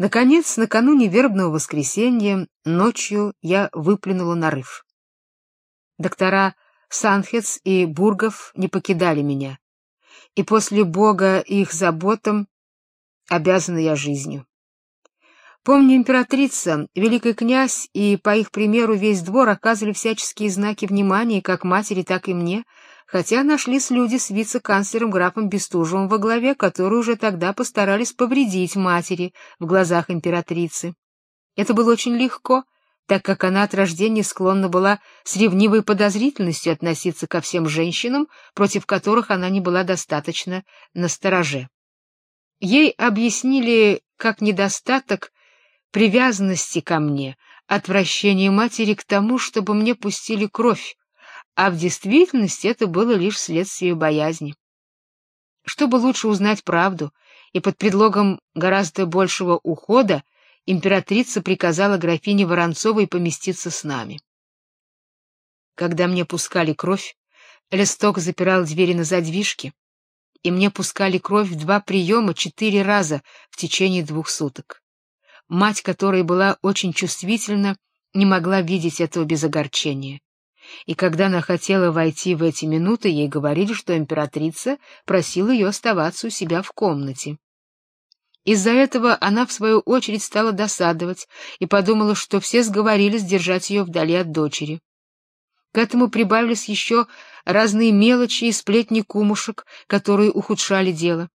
Наконец, накануне вербного воскресенья ночью я выплюнула нарыв. Доктора Санхец и Бургов не покидали меня, и после Бога и их заботам обязана я жизнью. Помню, императрица, великий князь и, по их примеру, весь двор оказывали всяческие знаки внимания как матери, так и мне — хотя нашлись люди с вице-канцлером графом Бестужевым во главе, которые уже тогда постарались повредить матери в глазах императрицы. Это было очень легко, так как она от рождения склонна была с ревнивой подозрительностью относиться ко всем женщинам, против которых она не была достаточно настороже. Ей объяснили как недостаток привязанности ко мне, отвращение матери к тому, чтобы мне пустили кровь, а в действительности это было лишь следствие боязни. Чтобы лучше узнать правду, и под предлогом гораздо большего ухода императрица приказала графине Воронцовой поместиться с нами. Когда мне пускали кровь, Листок запирал двери на задвижке, и мне пускали кровь в два приема четыре раза в течение двух суток. Мать, которая была очень чувствительна, не могла видеть этого без огорчения и когда она хотела войти в эти минуты, ей говорили, что императрица просила ее оставаться у себя в комнате. Из-за этого она, в свою очередь, стала досадовать и подумала, что все сговорились держать ее вдали от дочери. К этому прибавились еще разные мелочи и сплетни кумушек, которые ухудшали дело.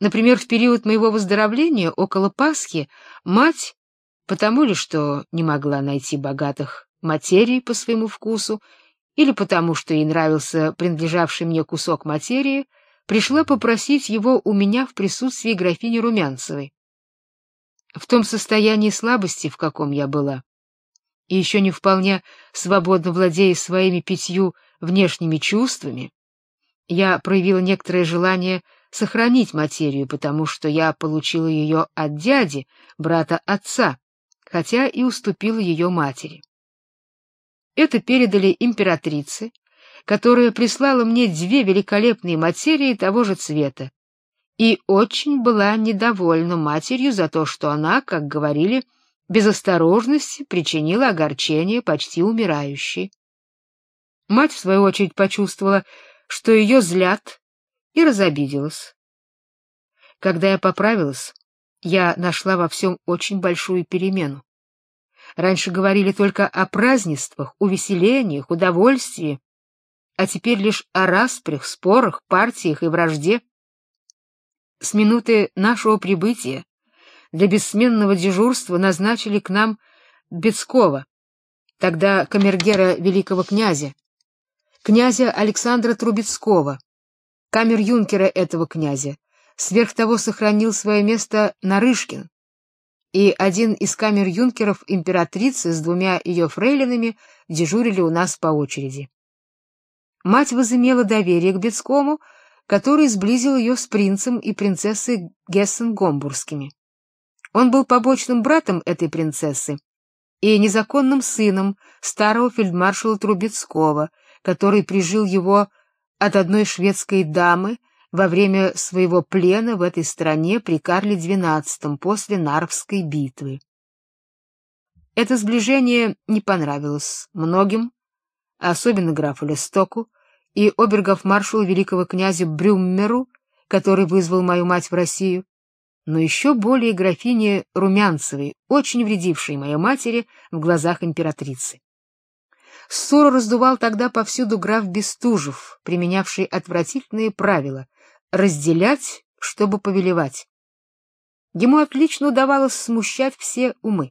Например, в период моего выздоровления, около Пасхи, мать, потому ли, что не могла найти богатых материи по своему вкусу или потому, что ей нравился принадлежавший мне кусок материи, пришла попросить его у меня в присутствии графини Румянцевой. В том состоянии слабости, в каком я была, и еще не вполне свободно владея своими пятью внешними чувствами, я проявила некоторое желание сохранить материю, потому что я получила ее от дяди, брата отца, хотя и уступила ее матери. Это передали императрице, которая прислала мне две великолепные материи того же цвета, и очень была недовольна матерью за то, что она, как говорили, без осторожности причинила огорчение почти умирающей. Мать, в свою очередь, почувствовала, что ее злят, и разобиделась. Когда я поправилась, я нашла во всем очень большую перемену. Раньше говорили только о празднествах, увеселениях, удовольствии, а теперь лишь о распрях, спорах, партиях и вражде. С минуты нашего прибытия для бессменного дежурства назначили к нам Бецкова, тогда камергера великого князя, князя Александра Трубецкого, камер-юнкера этого князя. Сверх того сохранил свое место Нарышкин, и один из камер-юнкеров императрицы с двумя ее фрейлинами дежурили у нас по очереди. Мать возымела доверие к Бецкому, который сблизил ее с принцем и принцессой Гессен-Гомбургскими. Он был побочным братом этой принцессы и незаконным сыном старого фельдмаршала Трубецкого, который прижил его от одной шведской дамы, во время своего плена в этой стране при Карле XII после Нарвской битвы. Это сближение не понравилось многим, особенно графу Лестоку и обергов-маршалу великого князя Брюммеру, который вызвал мою мать в Россию, но еще более графине Румянцевой, очень вредившей моей матери в глазах императрицы. Ссору раздувал тогда повсюду граф Бестужев, применявший отвратительные правила, разделять, чтобы повелевать. Ему отлично удавалось смущать все умы.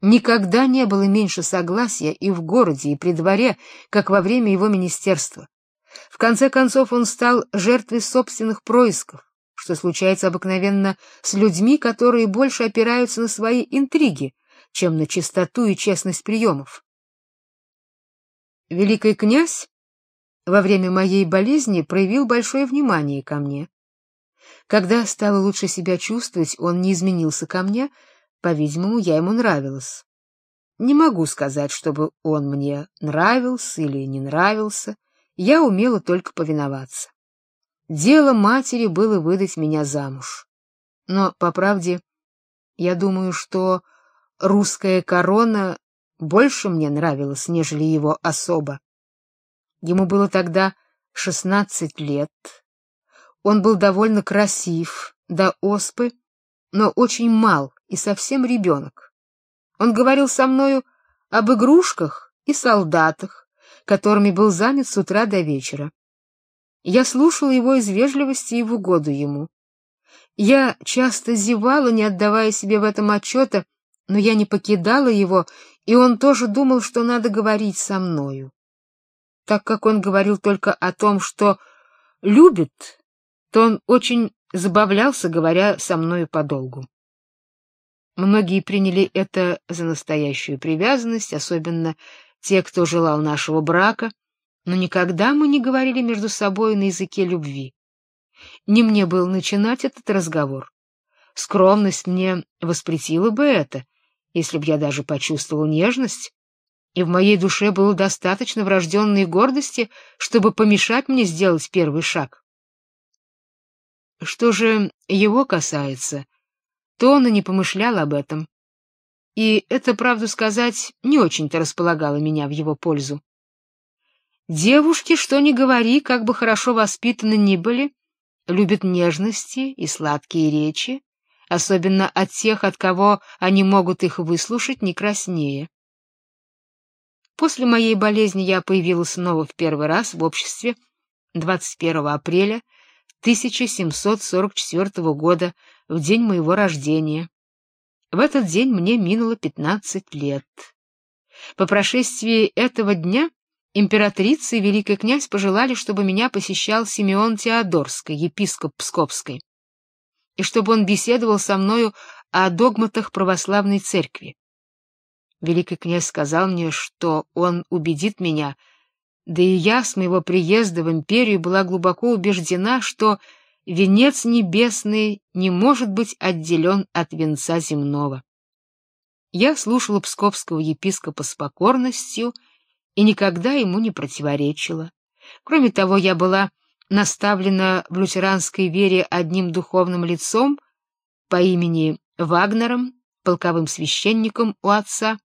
Никогда не было меньше согласия и в городе, и при дворе, как во время его министерства. В конце концов он стал жертвой собственных происков, что случается обыкновенно с людьми, которые больше опираются на свои интриги, чем на чистоту и честность приемов. Великий князь во время моей болезни проявил большое внимание ко мне. Когда стало лучше себя чувствовать, он не изменился ко мне, по-видимому, я ему нравилась. Не могу сказать, чтобы он мне нравился или не нравился, я умела только повиноваться. Дело матери было выдать меня замуж. Но, по правде, Я думаю, что русская корона больше мне нравилась, нежели его особа. Ему было тогда шестнадцать лет. Он был довольно красив, до оспы, но очень мал и совсем ребенок. Он говорил со мною об игрушках и солдатах, которыми был занят с утра до вечера. Я слушала его из вежливости и в угоду ему. Я часто зевала, не отдавая себе в этом отчета, но я не покидала его, и он тоже думал, что надо говорить со мною. Так как он говорил только о том, что любит, то он очень забавлялся, говоря со мною подолгу. Многие приняли это за настоящую привязанность, особенно те, кто желал нашего брака, но никогда мы не говорили между собой на языке любви. Не мне было начинать этот разговор. Скромность мне воспретила бы это, если б я даже почувствовал нежность, и в моей душе было достаточно врожденной гордости, чтобы помешать мне сделать первый шаг. Что же его касается, то он и не помышлял об этом. И это, правду сказать, не очень-то располагало меня в его пользу. Девушки, что ни говори, как бы хорошо воспитаны ни были, любят нежности и сладкие речи, особенно от тех, от кого они могут их выслушать не краснее. После моей болезни я появилась снова в первый раз в обществе 21 апреля 1744 года, в день моего рождения. В этот день мне минуло 15 лет. По прошествии этого дня императрица и великий князь пожелали, чтобы меня посещал Симеон Теодорский, епископ Псковской, и чтобы он беседовал со мною о догматах православной церкви. Великий князь сказал мне, что он убедит меня, да и я с моего приезда в империю была глубоко убеждена, что венец небесный не может быть отделен от венца земного. Я слушала псковского епископа с покорностью и никогда ему не противоречила. Кроме того, я была наставлена в лютеранской вере одним духовным лицом по имени Вагнером, полковым священником у отца,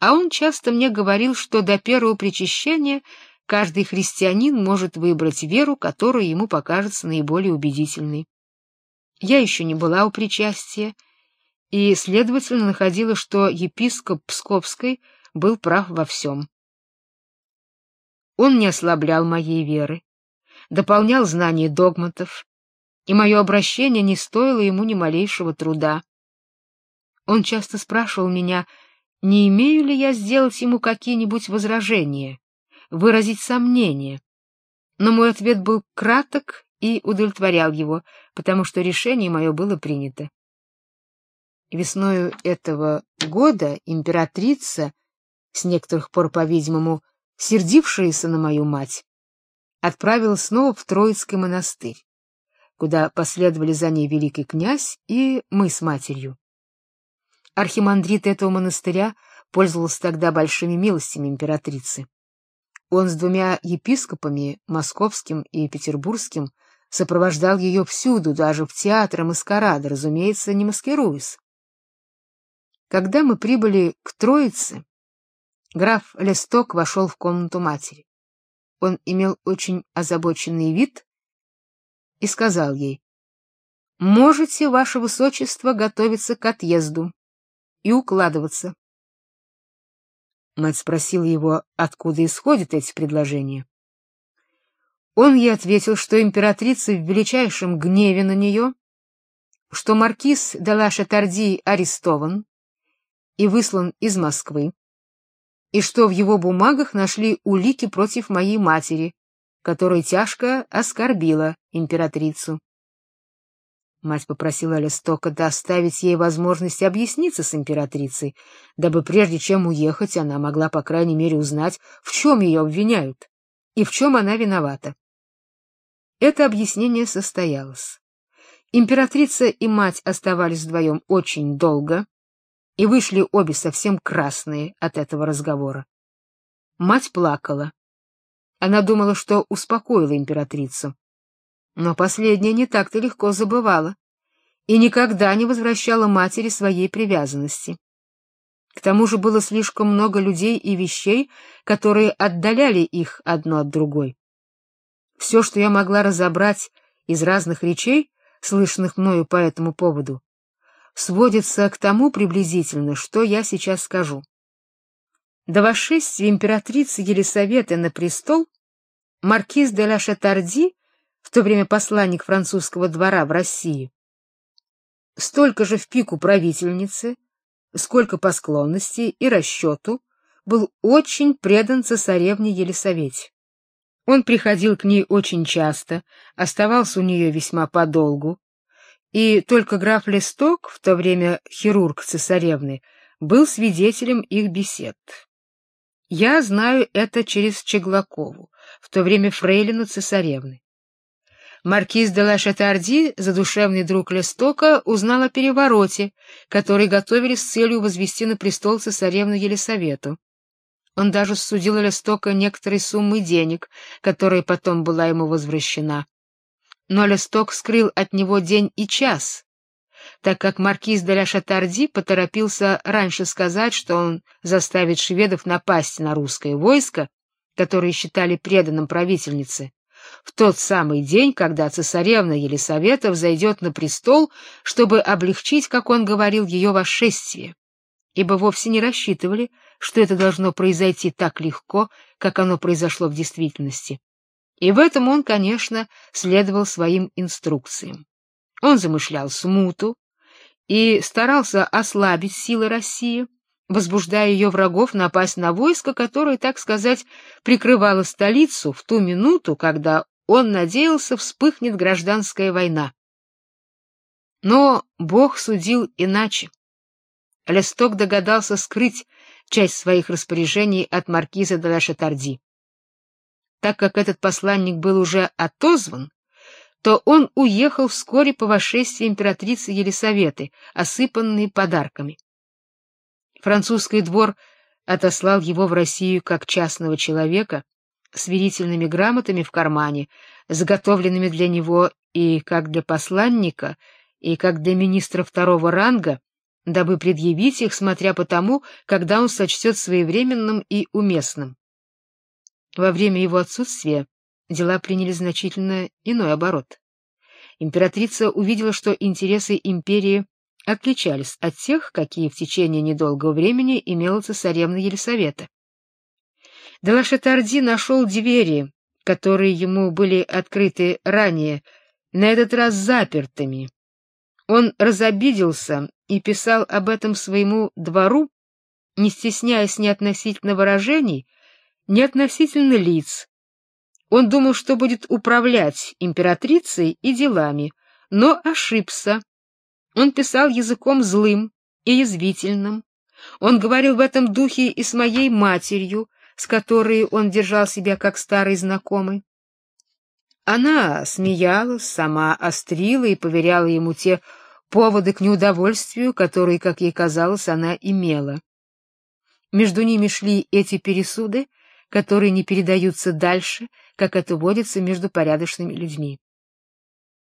а он часто мне говорил, что до первого причащения каждый христианин может выбрать веру, которая ему покажется наиболее убедительной. Я еще не была у причастия, и, следовательно, находила, что епископ Псковской был прав во всем. Он не ослаблял моей веры, дополнял знания догматов, и мое обращение не стоило ему ни малейшего труда. Он часто спрашивал меня, не имею ли я сделать ему какие-нибудь возражения, выразить сомнения. Но мой ответ был краток и удовлетворял его, потому что решение мое было принято. Весною этого года императрица, с некоторых пор, по-видимому, сердившаяся на мою мать, отправилась снова в Троицкий монастырь, куда последовали за ней великий князь и мы с матерью. Архимандрит этого монастыря пользовался тогда большими милостями императрицы. Он с двумя епископами, московским и петербургским, сопровождал ее всюду, даже в театр маскарада, разумеется, не маскируясь. Когда мы прибыли к Троице, Граф Лесток вошел в комнату матери. Он имел очень озабоченный вид и сказал ей: "Можете, ваше высочество, готовиться к отъезду и укладываться". Мать спросила его, откуда исходят эти предложения. Он ей ответил, что императрица в величайшем гневе на нее, что маркиз де ла Шатарди арестован и выслан из Москвы, и что в его бумагах нашли улики против моей матери, которая тяжко оскорбила императрицу. Мать попросила Листока доставить ей возможность объясниться с императрицей, дабы прежде чем уехать, она могла по крайней мере узнать, в чем ее обвиняют и в чем она виновата. Это объяснение состоялось. Императрица и мать оставались вдвоем очень долго, и вышли обе совсем красные от этого разговора. Мать плакала. Она думала, что успокоила императрицу. Но последняя не так-то легко забывала. и никогда не возвращала матери своей привязанности. К тому же было слишком много людей и вещей, которые отдаляли их одно от другой. Все, что я могла разобрать из разных речей, слышанных мною по этому поводу, сводится к тому приблизительно, что я сейчас скажу. До восшествия императрицы Елисаветы на престол маркиз де ла Шатарди, в то время посланник французского двора в России, столько же в пику правительницы, сколько по склонности и расчету, был очень предан цесаревне Елисавете. Он приходил к ней очень часто, оставался у нее весьма подолгу, и только граф Лесток, в то время хирург цесаревны, был свидетелем их бесед. Я знаю это через Чеглакову, в то время фрейлину цесаревны. Маркиз де ла Шатарди, задушевный друг Лестока, узнал о перевороте, который готовили с целью возвести на престол цесаревну Елисавету. Он даже судил Лестока некоторой суммы денег, которая потом была ему возвращена. Но Лесток скрыл от него день и час, так как маркиз де ла Шатарди поторопился раньше сказать, что он заставит шведов напасть на русское войско, которое считали преданным правительнице, в тот самый день, когда цесаревна Елисавета взойдет на престол, чтобы облегчить, как он говорил, ее восшествие, ибо вовсе не рассчитывали, что это должно произойти так легко, как оно произошло в действительности. И в этом он, конечно, следовал своим инструкциям. Он замышлял смуту и старался ослабить силы России, возбуждая ее врагов напасть на войско, которое, так сказать, прикрывало столицу в ту минуту, когда он надеялся вспыхнет гражданская война. Но Бог судил иначе. Лесток догадался скрыть часть своих распоряжений от маркиза де ла Шатарди. Так как этот посланник был уже отозван, то он уехал вскоре по восшествии императрицы Елисаветы, осыпанной подарками. Французский двор отослал его в Россию как частного человека с верительными грамотами в кармане, заготовленными для него и как для посланника, и как для министра второго ранга, дабы предъявить их, смотря по тому, когда он сочтет своевременным и уместным. Во время его отсутствия дела приняли значительно иной оборот. Императрица увидела, что интересы империи отличались от тех, какие в течение недолгого времени имела цесаревна Елисавета. Делашетарди нашел двери, которые ему были открыты ранее, на этот раз запертыми. Он разобиделся и писал об этом своему двору, не стесняясь ни относительно выражений, ни относительно лиц. Он думал, что будет управлять императрицей и делами, но ошибся он писал языком злым и язвительным. Он говорил в этом духе и с моей матерью, с которой он держал себя как старый знакомый. Она смеялась, сама острила и поверяла ему те поводы к неудовольствию, которые, как ей казалось, она имела. Между ними шли эти пересуды, которые не передаются дальше, как это водится между порядочными людьми.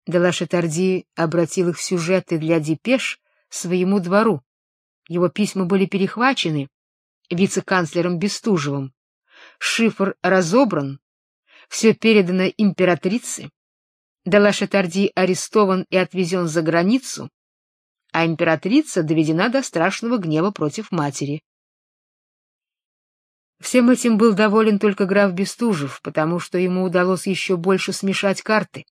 Делашетарди обратил их в сюжеты для депеш своему двору. Его письма были перехвачены вице-канцлером Бестужевым. Шифр разобран, все передано императрице. Делашетарди арестован и отвезен за границу, а императрица доведена до страшного гнева против матери. Всем этим был доволен только граф Бестужев, потому что ему удалось еще больше смешать карты.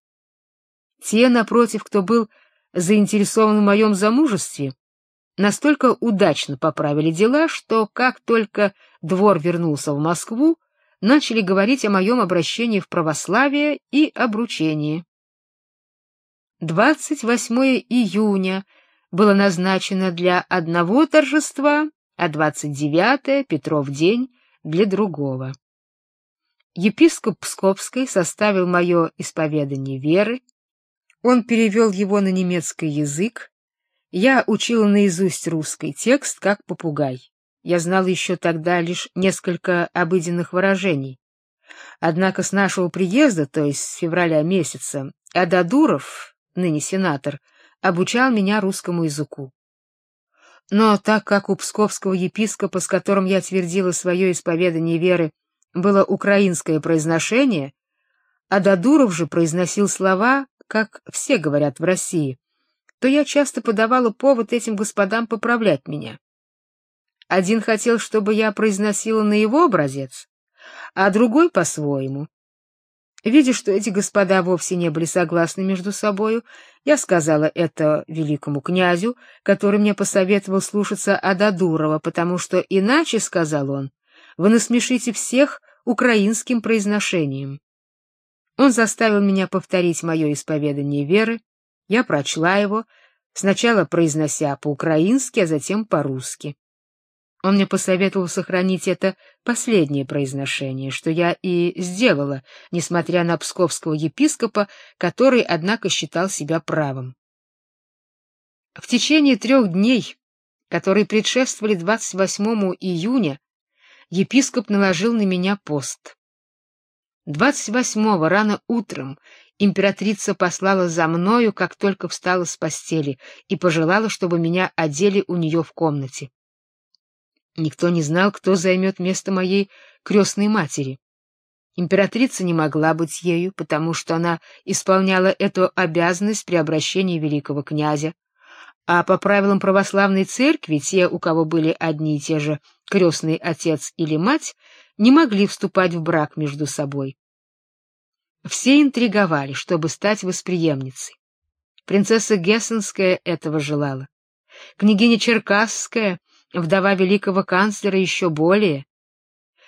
Те, напротив, кто был заинтересован в моем замужестве, настолько удачно поправили дела, что как только двор вернулся в Москву, начали говорить о моем обращении в православие и обручении. 28 июня было назначено для одного торжества, а 29 Петров день для другого. Епископ Псковский составил мое исповедание веры, он перевел его на немецкий язык. Я учил наизусть русский текст, как попугай. Я знал еще тогда лишь несколько обыденных выражений. Однако с нашего приезда, то есть с февраля месяца, Ададуров, ныне сенатор, обучал меня русскому языку. Но так как у псковского епископа, с которым я твердила свое исповедание веры, было украинское произношение, а Дадуров же произносил слова, как все говорят в России, то я часто подавала повод этим господам поправлять меня. Один хотел, чтобы я произносила на его образец, а другой по-своему. Видя, что эти господа вовсе не были согласны между собою, я сказала это великому князю, который мне посоветовал слушаться Ададурова, потому что иначе, сказал он, вы насмешите всех украинским произношением. Он заставил меня повторить мое исповедание веры, я прочла его, сначала произнося по-украински, а затем по-русски. Он мне посоветовал сохранить это последнее произношение, что я и сделала, несмотря на псковского епископа, который, однако, считал себя правым. В течение трех дней, которые предшествовали 28 июня, епископ наложил на меня пост. 28-го рано утром императрица послала за мною, как только встала с постели, и пожелала, чтобы меня одели у нее в комнате. Никто не знал, кто займет место моей крестной матери. Императрица не могла быть ею, потому что она исполняла эту обязанность при обращении великого князя, а по правилам православной церкви те, у кого были одни и те же крестный отец или мать, не могли вступать в брак между собой. Все интриговали, чтобы стать восприемницей. Принцесса Гессенская этого желала. Княгиня Черкасская вдова великого канцлера еще более.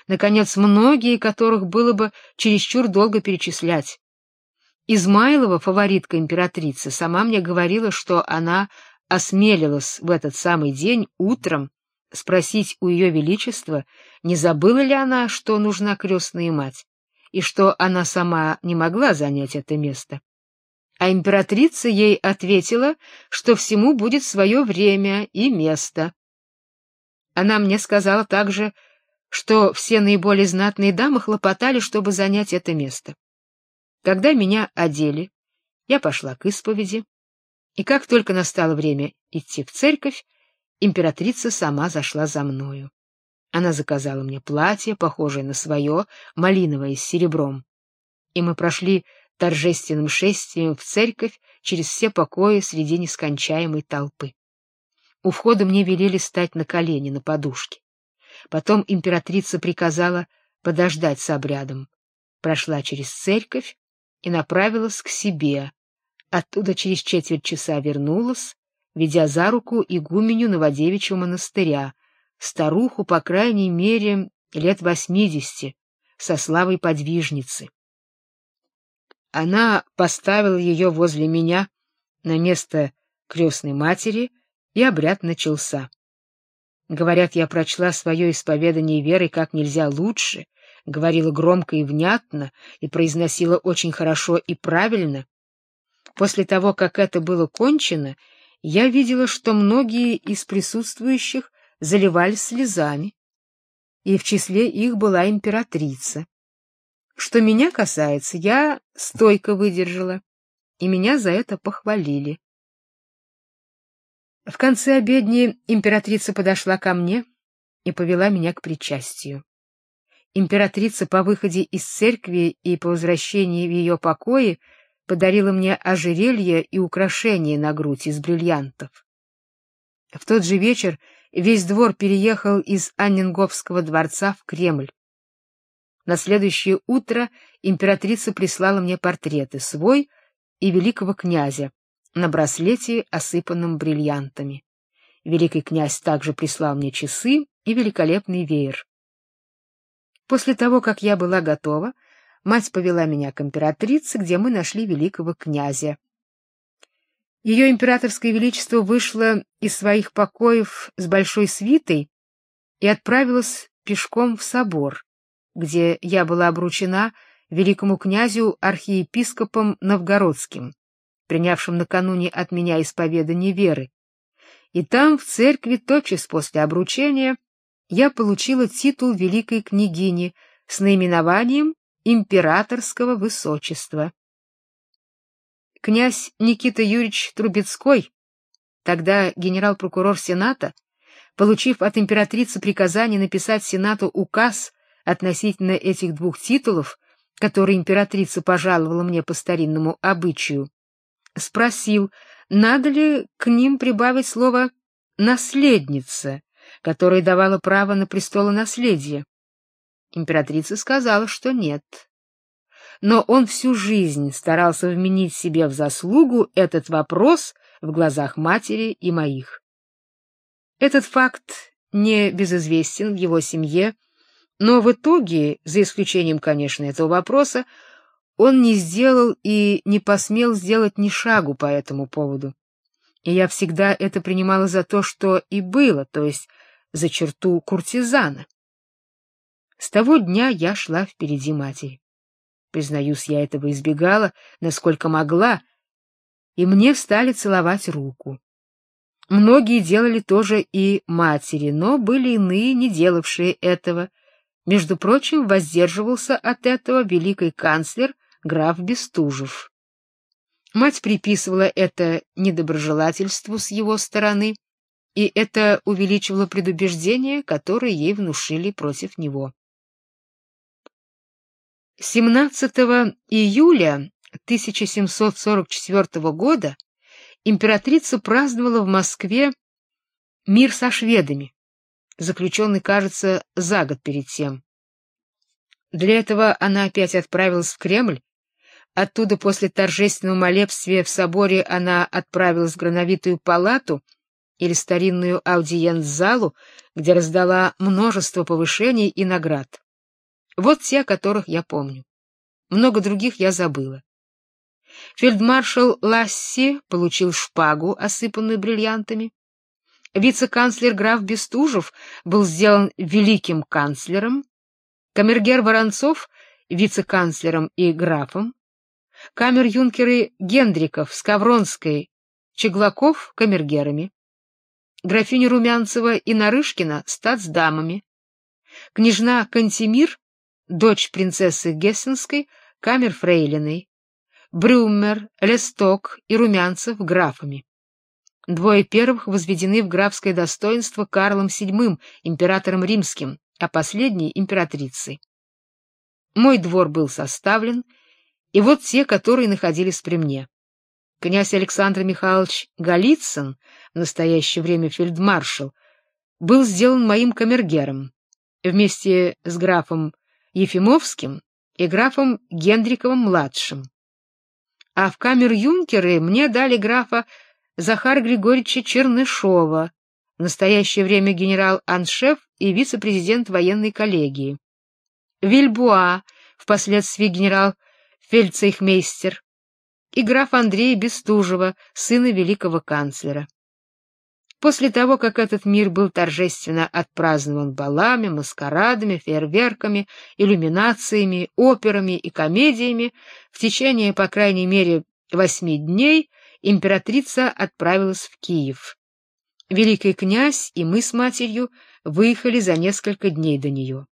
Наконец, многие, которых было бы чересчур долго перечислять. Измайлова, фаворитка императрицы, сама мне говорила, что она осмелилась в этот самый день утром спросить у ее величества, не забыла ли она, что нужна крестная мать, и что она сама не могла занять это место. А императрица ей ответила, что всему будет свое время и место. Она мне сказала также, что все наиболее знатные дамы хлопотали, чтобы занять это место. Когда меня одели, я пошла к исповеди, и как только настало время идти в церковь, императрица сама зашла за мною. Она заказала мне платье, похожее на свое, малиновое с серебром. И мы прошли торжественным шествием в церковь через все покои среди нескончаемой толпы. У входа мне велели стать на колени на подушке. Потом императрица приказала подождать с обрядом. Прошла через церковь и направилась к себе. Оттуда через четверть часа вернулась, ведя за руку игуменю Новодевичьего монастыря, старуху, по крайней мере, лет восьмидесяти, со славой подвижницы. Она поставила ее возле меня на место крестной матери и обряд начался. Говорят, я прочла свое исповедание веры как нельзя лучше, говорила громко и внятно и произносила очень хорошо и правильно. После того, как это было кончено, я видела, что многие из присутствующих заливались слезами, и в числе их была императрица. Что меня касается, я стойко выдержала, и меня за это похвалили. В конце обедни императрица подошла ко мне и повела меня к причастию. Императрица по выходе из церкви и по возвращении в ее покои подарила мне ожерелье и украшения на грудь из бриллиантов. В тот же вечер весь двор переехал из Анненговского дворца в Кремль. На следующее утро императрица прислала мне портреты свой и великого князя, на браслете, осыпанном бриллиантами. Великий князь также прислал мне часы и великолепный веер. После того, как я была готова, мать повела меня к императрице, где мы нашли великого князя. Ее императорское величество вышло из своих покоев с большой свитой и отправилась пешком в собор, где я была обручена великому князю архиепископом новгородским принявшим накануне от меня исповедание веры. И там, в церкви, тотчас после обручения, я получила титул великой княгини с наименованием императорского высочества. князь Никита Юрьевич Трубецкой, тогда генерал-прокурор Сената, получив от императрицы приказание написать Сенату указ относительно этих двух титулов, которые императрица пожаловала мне по старинному обычаю, спросил, надо ли к ним прибавить слово «наследница», которое давало право на престолонаследие. Императрица сказала, что нет. Но он всю жизнь старался вменить себе в заслугу этот вопрос в глазах матери и моих. Этот факт не безызвестен в его семье, но в итоге, за исключением, конечно, этого вопроса, он не сделал и не посмел сделать ни шагу по этому поводу. И я всегда это принимала за то, что и было, то есть за черту куртизана. С того дня я шла впереди матери. Признаюсь, я этого избегала, насколько могла, и мне стали целовать руку. Многие делали тоже и матери, но были иные, не делавшие этого. Между прочим, воздерживался от этого великий канцлер граф Бестужев. Мать приписывала это недоброжелательству с его стороны, и это увеличивало предубеждения, которые ей внушили против него. 17 июля 1744 года императрица праздновала в Москве мир со шведами, заключенный, кажется, за год перед тем. Для этого она опять отправилась в Кремль. Оттуда после торжественного молебствия в соборе она отправилась в Грановитую палату или старинную аудиенц-залу, где раздала множество повышений и наград. Вот те, которых я помню. Много других я забыла. Фельдмаршал Ласси получил шпагу, осыпанную бриллиантами. Вице-канцлер граф Бестужев был сделан великим канцлером, камергер Воронцов вице-канцлером и графом, камер-юнкеры Гендриков, Скавронской, Чеглаков камергерами, графиня Румянцева и Нарышкина статсдамами, княжна Кантемир, дочь принцессы Гессенской, камер-фрейлиной, Брюмер, Лесток и Румянцев графами. Двое первых возведены в графское достоинство Карлом VII, императором римским, а последней императрицей. Мой двор был составлен, и вот те, которые находились при мне. Князь Александр Михайлович Голицын, в настоящее время фельдмаршал, был сделан моим камергером вместе с графом Ефимовским и графом Гендриковым-младшим. А в камер-юнкеры мне дали графа Захара Григорьевича Чернышова, в настоящее время генерал-аншеф и вице-президент военной коллегии. Вильбуа, впоследствии генерал-фельдцейхмейстер, и граф Андрей Бестужева, сына великого канцлера. После того, как этот мир был торжественно отпразднован балами, маскарадами, фейерверками, иллюминациями, операми и комедиями, в течение, по крайней мере, восьми дней императрица отправилась в Киев. Великий князь и мы с матерью выехали за несколько дней до нее.